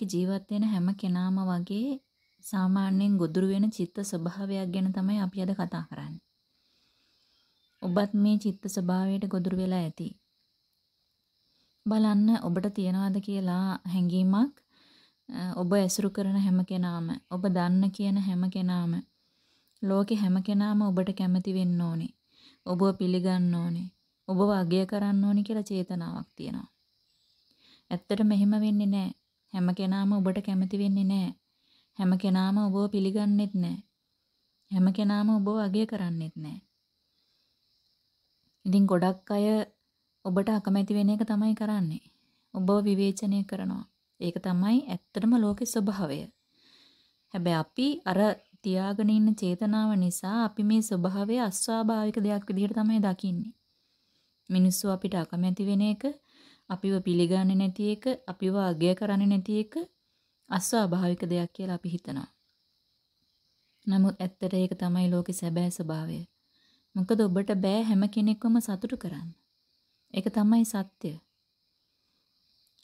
මේ ලෝකේ ජීවත් වෙන හැම කෙනාම වගේ සාමාන්‍යයෙන් ගොදුරු වෙන චිත්ත ස්වභාවයක් ගැන තමයි අපි අද කතා කරන්නේ. ඔබත් මේ චිත්ත ස්වභාවයට ගොදුරු වෙලා ඇති. බලන්න ඔබට තියනවාද කියලා හැඟීමක් ඔබ ඇසුරු කරන හැම කෙනාම ඔබ දන්න කියන හැම කෙනාම ලෝකේ හැම කෙනාම ඔබට කැමති වෙන්න ඕනේ. ඔබව පිළිගන්න ඕනේ. ඔබව අගය කරන්න ඕනේ කියලා චේතනාවක් තියෙනවා. ඇත්තට මෙහෙම වෙන්නේ නැහැ. හැම කෙනාම ඔබට කැමති වෙන්නේ නැහැ. හැම කෙනාම ඔබව පිළිගන්නෙත් නැහැ. හැම කෙනාම ඔබව අගය කරන්නෙත් නැහැ. ඉතින් ගොඩක් අය ඔබට අකමැති වෙන එක තමයි කරන්නේ. ඔබව විවේචනය කරනවා. ඒක තමයි ඇත්තටම ලෝකේ ස්වභාවය. හැබැයි අපි අර තියාගෙන ඉන්න චේතනාව නිසා අපි මේ ස්වභාවය අස්වාභාවික දෙයක් විදිහට තමයි දකින්නේ. මිනිස්සු අපිට අකමැති වෙන එක, අපිව පිළිගන්නේ නැති එක, අපිව අගය කරන්නේ නැති එක අස්වාභාවික දෙයක් කියලා අපි හිතනවා. නමුත් ඇත්තට ඒක තමයි ලෝකේ සැබෑ ස්වභාවය. මොකද ඔබට බෑ හැම කෙනෙක්වම සතුටු කරන්න. ඒක තමයි සත්‍ය.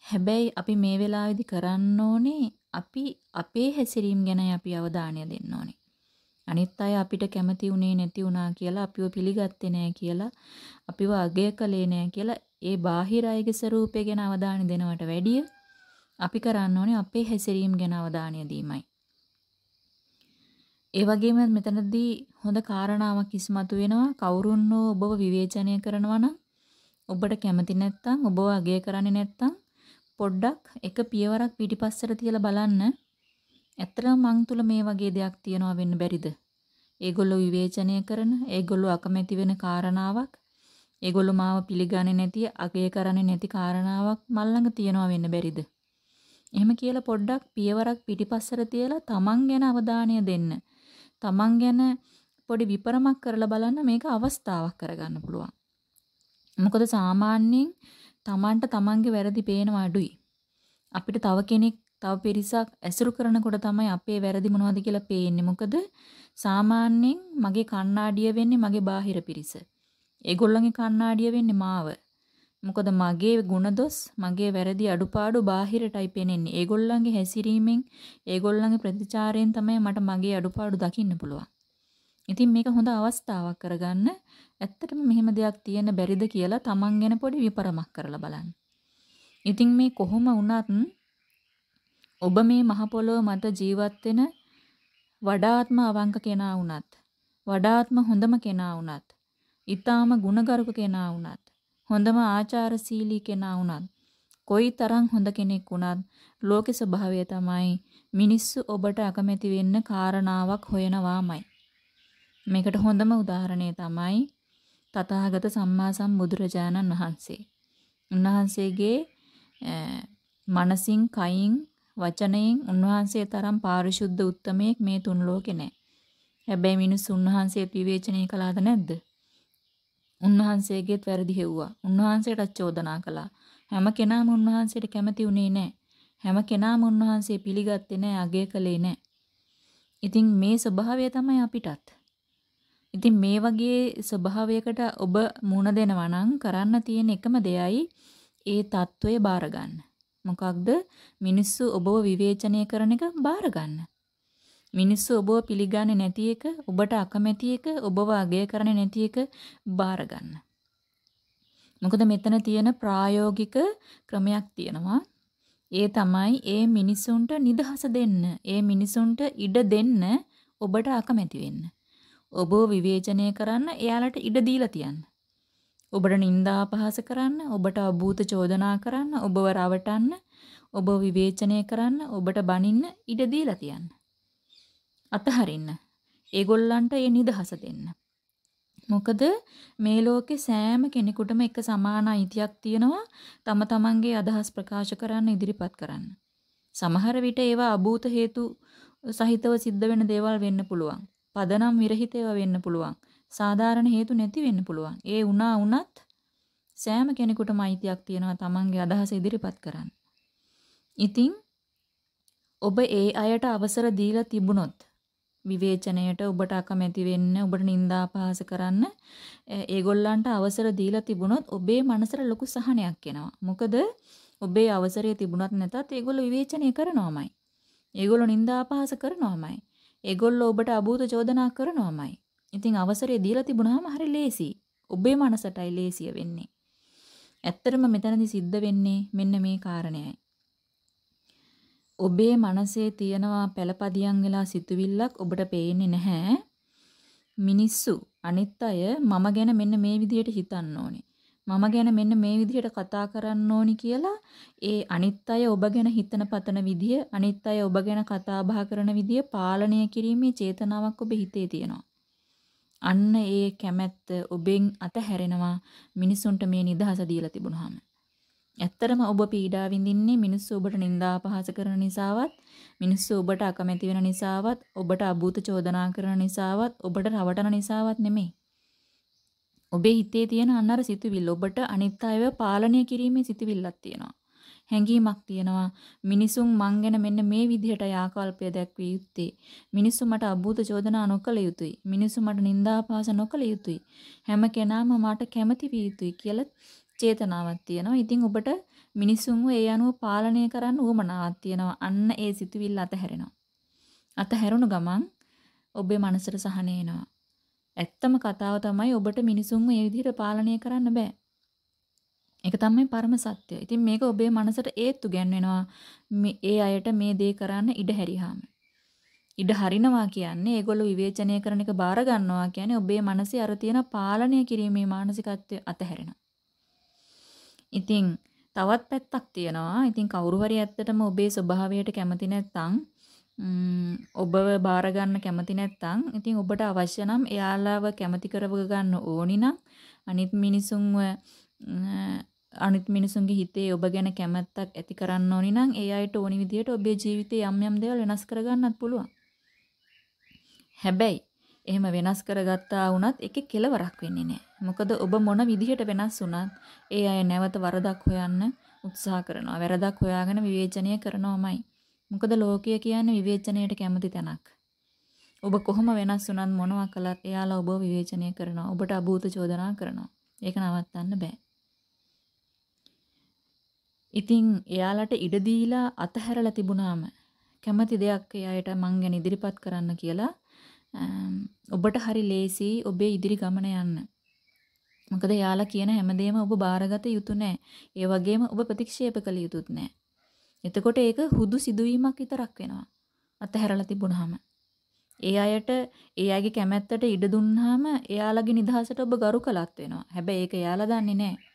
හැබැයි අපි මේ වෙලාවේදී කරන්න ඕනේ අපි අපේ හැසිරීම ගැන අපි අවධානය දෙන්න ඕනේ. අනිත් අය අපිට කැමති උනේ නැති වුණා කියලා අපිව පිළිගත්තේ නැහැ කියලා අපිව අගය කළේ නැහැ කියලා ඒ බාහිර අයගේ ස්වરૂපය ගැන අවධානය දෙනවට වැඩිය අපි කරන්න ඕනේ අපේ හැසිරීම ගැන අවධානය දීමයි. ඒ වගේම මෙතනදී හොඳ කාරණාවක් ඉස්මතු වෙනවා කවුරුන් ඔබව විවේචනය කරනවා නම් ඔබට කැමති නැත්නම් ඔබව අගය කරන්නේ නැත්නම් පොඩ්ඩක් එක පියවරක් පිටිපස්සට තියලා බලන්න. ඇත්තටම මං තුල මේ වගේ දෙයක් තියනවා වෙන්න බැරිද? ඒගොල්ලෝ විවේචනය කරන, ඒගොල්ලෝ අකමැති වෙන කාරණාවක්, ඒගොල්ලෝ මාව පිළිගන්නේ නැති, අගය කරන්නේ නැති කාරණාවක් මල් ළඟ තියනවා වෙන්න බැරිද? එහෙම කියලා පොඩ්ඩක් පියවරක් පිටිපස්සට තියලා තමන් ගැන අවධානය දෙන්න. තමන් ගැන පොඩි විපරමක් කරලා බලන්න මේක අවස්ථාවක් කරගන්න පුළුවන්. මොකද සාමාන්‍යයෙන් තමන්ට තමන්ගේ වැරදි පේනවා අඩුයි. අපිට තව කෙනෙක් තව පිරිසක් ඇසුරු කරනකොට තමයි අපේ වැරදි මොනවද කියලා පේන්නේ. මොකද සාමාන්‍යයෙන් මගේ කණ්ණාඩිය වෙන්නේ මගේ බාහිර පිරිස. ඒගොල්ලන්ගේ කණ්ණාඩිය වෙන්නේ මාව. මොකද මගේ ಗುಣදොස් මගේ වැරදි අඩුපාඩු බාහිරටයි පෙනෙන්නේ. ඒගොල්ලන්ගේ හැසිරීමෙන් ඒගොල්ලන්ගේ ප්‍රතිචාරයෙන් තමයි මට මගේ අඩුපාඩු දකින්න පුළුවන්. ඉතින් මේක හොඳ අවස්ථාවක් කරගන්න ඇත්තටම මෙහෙම දෙයක් තියෙන බැරිද කියලා තමන් ගැන පොඩි විපරමක් කරලා බලන්න. ඉතින් මේ කොහොම වුණත් ඔබ මේ මහ පොළොව මත ජීවත් වෙන වඩාත්ම අවංක කෙනා වුණත් වඩාත්ම හොඳම කෙනා වුණත් ඊටාම ගුණගරුක කෙනා වුණත් හොඳම ආචාරශීලී කෙනා වුණත් කොයි තරම් හොඳ කෙනෙක් වුණත් ලෝක ස්වභාවය තමයි මිනිස්සු ඔබට අකමැති වෙන්න කාරණාවක් හොයනවාමයි. මේකට හොඳම උදාහරණය තමයි තථාගත සම්මා සම්බුදුරජාණන් වහන්සේ. උන්වහන්සේගේ මනසින් කයින් වචනයෙන් උන්වහන්සේ තරම් පාරිශුද්ධ උත්තමයෙක් මේ තුන් ලෝකේ නැහැ. හැබැයි මිනිස් උන්වහන්සේත් විවේචනය කළාද නැද්ද? උන්වහන්සේගෙත් වැරදි හෙව්වා. උන්වහන්සේට චෝදනා කළා. හැම කෙනාම උන්වහන්සේට කැමති උනේ නැහැ. හැම කෙනාම උන්වහන්සේ පිළිගත්තේ නැහැ, අගය කළේ නැහැ. ඉතින් මේ ස්වභාවය තමයි අපිටත්. ඉතින් මේ වගේ ස්වභාවයකට ඔබ මුණ දෙනවා නම් කරන්න තියෙන එකම දෙයයි ඒ తত্ত্বය බාර ගන්න. මොකක්ද? මිනිස්සු ඔබව විවේචනය කරන එක බාර ගන්න. මිනිස්සු ඔබව පිළිගන්නේ නැති එක, ඔබට අකමැති එක, ඔබව අගය කරන්නේ නැති එක බාර ගන්න. මොකද මෙතන තියෙන ප්‍රායෝගික ක්‍රමයක් තියෙනවා. ඒ තමයි ඒ මිනිසුන්ට නිදහස දෙන්න, ඒ මිනිසුන්ට ඉඩ දෙන්න ඔබට අකමැති වෙන්න. ඔබව විවේචනය කරන්න එයාලට ඉඩ දීලා තියන්න. ඔබට නිନ୍ଦා අපහාස කරන්න, ඔබට අභූත චෝදනා කරන්න, ඔබව රවටන්න, ඔබ විවේචනය කරන්න, ඔබට බනින්න ඉඩ දීලා තියන්න. අතහරින්න. ඒගොල්ලන්ට ඒ නිදහස දෙන්න. මොකද මේ ලෝකේ සෑම කෙනෙකුටම එක සමාන අයිතියක් තියෙනවා තම තමන්ගේ අදහස් ප්‍රකාශ කරන්න ඉදිරිපත් කරන්න. සමහර විට ඒවා අභූත හේතු සහිතව සිද්ධ වෙන දේවල් වෙන්න පුළුවන්. පදනම් විරහිතව වෙන්න පුළුවන්. සාධාරණ හේතු නැති වෙන්න පුළුවන්. ඒ වුණා වුණත් සෑම කෙනෙකුටම අයිතියක් තියෙනවා තමන්ගේ අදහස ඉදිරිපත් කරන්න. ඉතින් ඔබ ඒ අයට අවසර දීලා තිබුණොත් විවේචනයට ඔබට අකමැති වෙන්න ඔබට නිନ୍ଦා අපහාස කරන්න ඒගොල්ලන්ට අවසර දීලා තිබුණොත් ඔබේ මනසට ලොකු සහනයක් එනවා. මොකද ඔබේ අවසරය තිබුණත් නැතත් ඒගොල්ලෝ විවේචනය කරනවාමයි. ඒගොල්ලෝ නිନ୍ଦා අපහාස කරනවාමයි. ඒගොල්ලෝ ඔබට අභූත චෝදනා කරනවාමයි. ඉතින් අවසරය දීලා තිබුණාම හරි ලේසි. ඔබේ මනසටයි ලේසිය වෙන්නේ. ඇත්තටම මෙතනදි සිද්ධ වෙන්නේ මෙන්න මේ කාරණයයි. ඔබේ මනසේ තියෙනවා පළපදියම් වෙලා සිතුවිල්ලක් ඔබට පේන්නේ නැහැ. මිනිස්සු අනිත් අය මම ගැන මෙන්න මේ විදිහට හිතන්න ඕනේ. මම ගැන මෙන්න මේ විදිහට කතා කරන්න ඕනි කියලා ඒ අනිත් අය ඔබ ගැන හිතන පතන විදිය අනිත් අය ඔබ ගැන කතා බහ කරන විදිය පාලනය කිරීමේ චේතනාවක් ඔබ හිතේ තියෙනවා. අන්න ඒ කැමැත්ත ඔබෙන් අතහැරෙනවා මිනිසුන්ට මේ නිදහස දීලා තිබුණාම. ඇත්තටම ඔබ පීඩා විඳින්නේ මිනිස්සු ඔබට නිନ୍ଦා අපහාස කරන නිසාවත් මිනිස්සු ඔබට අකමැති වෙන නිසාවත් ඔබට අභූත චෝදනා කරන නිසාවත් ඔබට රවටන නිසාවත් නෙමෙයි. ඔබේ හිතේ තියෙන අන්නර සිතුවිල්ල ඔබට අනිත් අයව පාලනය කිරීමේ සිතුවිල්ලක් තියෙනවා. හැඟීමක් තියෙනවා. මිනිසුන් මං ගැන මෙන්න මේ විදිහට ආකල්පය දැක්විය යුත්තේ. මිනිස්සු මට අභූත චෝදනා නොකළ යුතුයි. මිනිස්සු මට නිନ୍ଦා අපහාස නොකළ යුතුයි. හැම කෙනාම මට කැමති විය යුතුයි කියලා චේතනාවක් තියෙනවා. ඉතින් ඔබට මිනිසුන්ව ඒ අනුව පාලනය කරන්න උවමනාවක් තියෙනවා. අන්න ඒ සිතුවිල්ල අතහැරෙනවා. අතහැරුණු ගමන් ඔබේ මනසට සහන එනවා. ඇත්තම කතාව තමයි ඔබට මිනිසුන්ව මේ විදිහට පාලනය කරන්න බෑ. ඒක තමයි පරම සත්‍යය. ඉතින් මේක ඔබේ මනසට ඒත්තු ගැන්වෙනවා ඒ අයට මේ දේ කරන්න ඉඩ හැරියාම. ඉඩ හරිනවා කියන්නේ ඒගොල්ලෝ විවේචනය කරන එක බාර ගන්නවා කියන්නේ ඔබේ මනසේ අර තියෙන පාලනය කිරීමේ මානසිකත්වය අතහැරෙනවා. ඉතින් තවත් පැත්තක් තියෙනවා. ඉතින් කවුරු හරි ඇත්තටම ඔබේ ස්වභාවයට කැමති නැත්නම් ඔබව බාර ගන්න කැමති නැත්නම් ඉතින් ඔබට අවශ්‍ය නම් එයාලාව කැමති කරව ගන්න ඕනි නම් අනිත් මිනිසුන්ව අනිත් මිනිසුන්ගේ හිතේ ඔබ ගැන කැමැත්තක් ඇති කරන්න ඕනි නම් ඒ අයට ඕනි විදිහට ඔබේ ජීවිතේ යම් යම් දේවල් වෙනස් කරගන්නත් පුළුවන්. හැබැයි එහෙම වෙනස් කරගත්තා වුණත් ඒකේ කෙලවරක් වෙන්නේ නැහැ. මොකද ඔබ මොන විදිහට වෙනස් වුණත් ඒ අය නැවත වරදක් හොයන්න උත්සාහ කරනවා. වැරදක් හොයාගෙන විවේචනය කරනවාමයි. මොකද ලෝකය කියන්නේ විවේචනයට කැමති තැනක්. ඔබ කොහොම වෙනස් වුණත් මොනවා කළත් එයාලා ඔබව විවේචනය කරනවා. ඔබට අභූත චෝදනා කරනවා. ඒක නවත්තන්න බෑ. ඉතින් එයාලට ඉඩ දීලා අතහැරලා තිබුණාම කැමති දෙයක් එයාට මං ගැන ඉදිරිපත් කරන්න කියලා ඔබට හරි ලේසි ඔබේ ඉදිරි ගමන යන්න. මොකද එයාලා කියන හැමදේම ඔබ බාරගත යුතු නෑ. ඒ වගේම ඔබ ප්‍රතික්ෂේප කළ යුතුත් නෑ. එතකොට ඒක හුදු සිදුවීමක් විතරක් වෙනවා. අතහැරලා තිබුණාම. ඒ අයට ඒ අයගේ කැමැත්තට ඉඩ දුන්නාම එයාලගේ නිදහසට ඔබ ගරු කළත් වෙනවා. හැබැයි ඒක එයාලා දන්නේ නැහැ.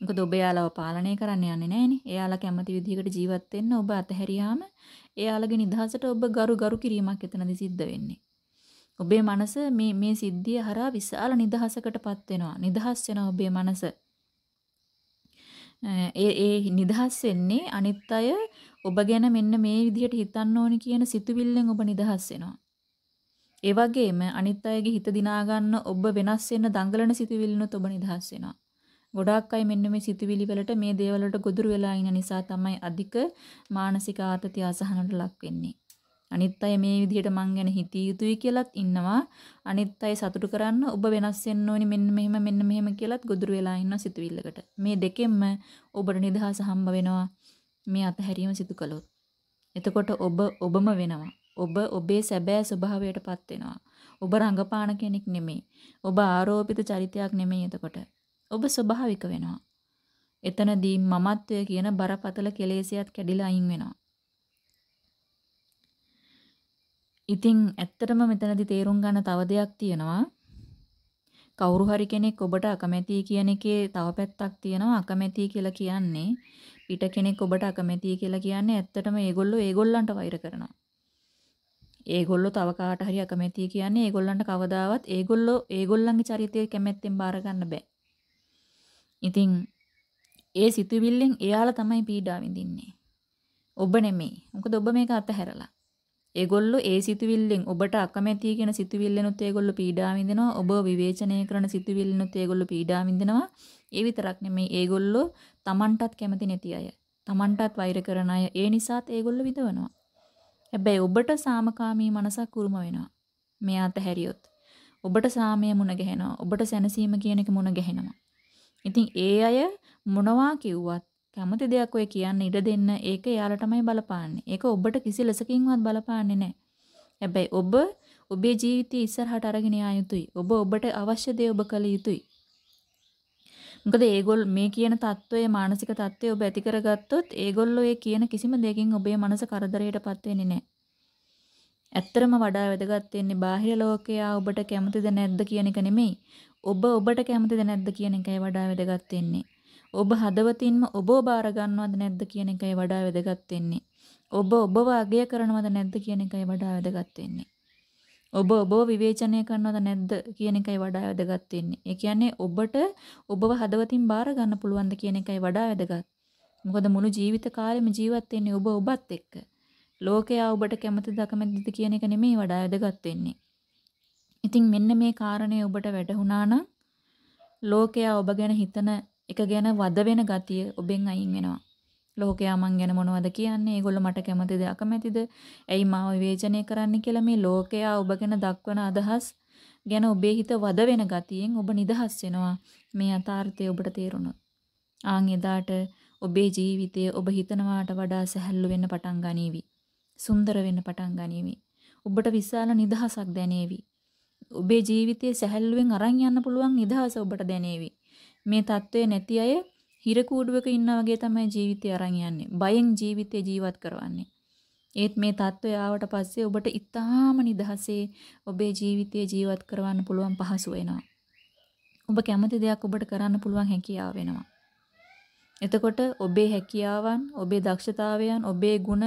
මොකද ඔබ එයාලව පාලනය කරන්න යන්නේ නැහනේ. එයාලා කැමති විදිහකට ජීවත් වෙන්න ඔබ අතහැරියාම එයාලගේ නිදහසට ඔබ ගරු ගරු කිරීමක් එතනදි සිද්ධ වෙන්නේ. ඔබේ මනස මේ මේ සිද්ධිය හරහා විශාල නිදහසකටපත් වෙනවා. නිදහස් වෙනවා ඔබේ මනස. ඒ ඒ නිදහස් වෙන්නේ අනිත් අය ඔබ ගැන මෙන්න මේ විදිහට හිතන්න ඕනි කියන සිතුවිල්ලෙන් ඔබ නිදහස් වෙනවා. ඒ වගේම අනිත් අයගේ හිත දිනා ගන්න ඔබ වෙනස් වෙන්න දඟලන සිතුවිල්ලනොත් ඔබ නිදහස් වෙනවා. ගොඩාක් අය මෙන්න මේ සිතුවිලි වලට මේ දේවල්වලට ගොදුරු වෙලා ඉන්න නිසා තමයි අධික මානසික ආතතිය අසහනට ලක් වෙන්නේ. අනිත් අය මේ විදිහට මං ගැන හිතිය යුතුයි කියලාත් ඉන්නවා. අනිත් අය සතුටු කරන්න ඔබ වෙනස් වෙන්න ඕනි මෙන්න මෙහෙම මෙන්න මෙහෙම කියලාත් ගොදුරු වෙලා ඉන්න සිතුවිල්ලකට. මේ දෙකෙන්ම ඔබට නිදහස හම්බ වෙනවා. මේ අතහැරීම සිදු කළොත්. එතකොට ඔබ ඔබම වෙනවා. ඔබ ඔබේ සැබෑ ස්වභාවයටපත් වෙනවා. ඔබ රඟපාන කෙනෙක් නෙමෙයි. ඔබ ආරෝපිත චරිතයක් නෙමෙයි එතකොට. ඔබ ස්වභාවික වෙනවා. එතනදී මමත්වය කියන බරපතල කෙලෙසියත් කැඩිලා අයින් වෙනවා. ඉතින් ඇත්තටම මෙතනදී තේරුම් ගන්න තව දෙයක් තියෙනවා. කවුරු හරි කෙනෙක් ඔබට අකමැති කියන එකේ තව පැත්තක් තියෙනවා. අකමැති කියලා කියන්නේ පිට කෙනෙක් ඔබට අකමැති කියලා කියන්නේ ඇත්තටම ඒගොල්ලෝ ඒගොල්ලන්ට වෛර කරනවා. ඒගොල්ලෝ තව කාට හරි අකමැති කියන්නේ ඒගොල්ලන්ට කවදාවත් ඒගොල්ලෝ ඒගොල්ලන්ගේ චරිතය කැමැත්තෙන් බාර ගන්න බෑ. ඉතින් ඒ සිතුවිල්ලෙන් එයාලා තමයි පීඩා විඳින්නේ. ඔබ නෙමෙයි. මොකද ඔබ මේක අතහැරලා. ඒගොල්ලෝ ඒ සිතුවිල්ලෙන් ඔබට අකමැති කියන සිතුවිල්ලෙනුත් ඒගොල්ලෝ පීඩා විඳිනවා. ඔබ විවේචනය කරන සිතුවිල්ලෙනුත් ඒගොල්ලෝ පීඩා විඳිනවා. ඒ විතරක් නෙමෙයි ඒගොල්ලෝ Tamanටත් කැමති නැති අය. Tamanටත් වෛර කරන අය. ඒ නිසාත් ඒගොල්ලෝ විඳවනවා. හැබැයි ඔබට සාමකාමී මනසක් උරුම වෙනවා. මෙයාට හැරියොත්. ඔබට සාමය මුණ ගැහෙනවා. ඔබට සැනසීම කියන එක මුණ ගැහෙනවා. ඉතින් ඒ අය මොනවා කිව්වත් කැමති දෙයක් ඔය කියන්න ඉඩ දෙන්න ඒක එයාලා තමයි බලපාන්නේ. ඒක ඔබට කිසි ලෙසකින්වත් බලපාන්නේ නැහැ. හැබැයි ඔබ ඔබේ ජීවිතය ඉස්සරහට අරගෙන යා යුතුයි. ඔබ ඔබට අවශ්‍ය දේ ඔබ කළ යුතුයි. මොකද ඒගොල්ල මේ කියන தত্ত্বයේ මානසික தত্ত্বය ඔබ ඇති කරගත්තොත් ඒගොල්ලෝ ඒ කියන කිසිම දෙයකින් ඔබේ මනස කරදරයටපත් වෙන්නේ නැහැ. ඇත්තරම වඩා වැදගත් වෙන්නේ බාහිර ලෝකයා ඔබට කැමතිද නැද්ද කියන එක නෙමෙයි. ඔබ ඔබට කැමතිද නැද්ද කියන එකයි වඩා වැදගත් වෙන්නේ. ඔබ හදවතින්ම ඔබව බාර ගන්නවද නැද්ද කියන එකයි වඩා වැදගත් වෙන්නේ. ඔබ ඔබව අගය කරනවද නැද්ද කියන එකයි වඩා වැදගත් වෙන්නේ. ඔබ ඔබව විවේචනය කරනවද නැද්ද කියන එකයි වඩා වැදගත් වෙන්නේ. ඒ කියන්නේ ඔබට ඔබව හදවතින් බාර ගන්න පුළුවන්ද කියන එකයි වඩා වැදගත්. මොකද මුළු ජීවිත කාලෙම ජීවත් වෙන්නේ ඔබ ඔබත් එක්ක. ලෝකයා ඔබට කැමතිද අකමැතිද කියන එක නෙමෙයි වඩා වැදගත් වෙන්නේ. ඉතින් මෙන්න මේ කාරණේ ඔබට වැටහුණා නම් ලෝකයා ඔබ ගැන හිතන එක ගැන වද වෙන ගතිය ඔබෙන් අයින් වෙනවා. ලෝකයා මං ගැන මොනවද කියන්නේ? ඒගොල්ලෝ මට කැමතිද අකමැතිද? ඇයි මාව විවේචනය කරන්න කියලා මේ ලෝකයා ඔබ ගැන දක්වන අදහස් ගැන ඔබේ හිත වද වෙන ගතියෙන් ඔබ නිදහස් වෙනවා. මේ යථාර්ථය ඔබට තේරුණොත්. ආන් එදාට ඔබේ ජීවිතය ඔබ හිතනවාට වඩා සැහැල්ලු වෙන්න පටන් ගනීවි. සුන්දර වෙන්න පටන් ගනීවි. ඔබට විශාල නිදහසක් දැනේවි. ඔබේ ජීවිතයේ සැහැල්ලුවෙන් අරන් යන්න පුළුවන් නිදහස ඔබට දැනේවි. මේ தત્ත්වය නැති අය හිර කූඩුවක ඉන්නා වගේ තමයි ජීවිතය අරන් යන්නේ. බයෙන් ජීවිතේ ජීවත් කරවන්නේ. ඒත් මේ தত্ত্বය ආවට පස්සේ ඔබට ඉතාම නිදහසේ ඔබේ ජීවිතය ජීවත් කරවන්න පුළුවන් පහසු වෙනවා. ඔබ කැමති දෙයක් ඔබට කරන්න පුළුවන් හැකියාව වෙනවා. එතකොට ඔබේ හැකියාවන්, ඔබේ දක්ෂතාවයන්, ඔබේ ගුණ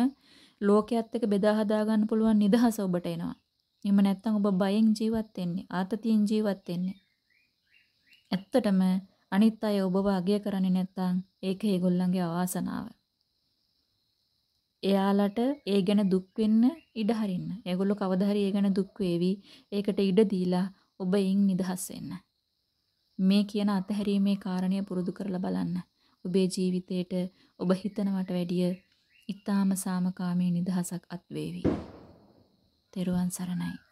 ලෝකයේත් එක්ක බෙදා හදා ගන්න පුළුවන් නිදහස ඔබට එනවා. එහෙම නැත්නම් ඔබ බයෙන් ජීවත් වෙන්නේ, ආතතියෙන් ජීවත් වෙන්නේ. ඇත්තටම අනිත් අය ඔබව අගය කරන්නේ නැත්නම් ඒක ඒගොල්ලන්ගේ අවාසනාව. එයාලට ඒ ගැන දුක් වෙන්න ඉඩ හරින්න. ඒගොල්ලෝ කවදා හරි ඒ ගැන දුක් වේවි. ඒකට ඉඩ දීලා ඔබ එයින් නිදහස් වෙන්න. මේ කියන අතහැරීමේ කාරණය පුරුදු කරලා බලන්න. ඔබේ ජීවිතේට ඔබ හිතනවට වැඩිය ඊටාම සාමකාමී නිදහසක් අත් වේවි. තෙරුවන් සරණයි.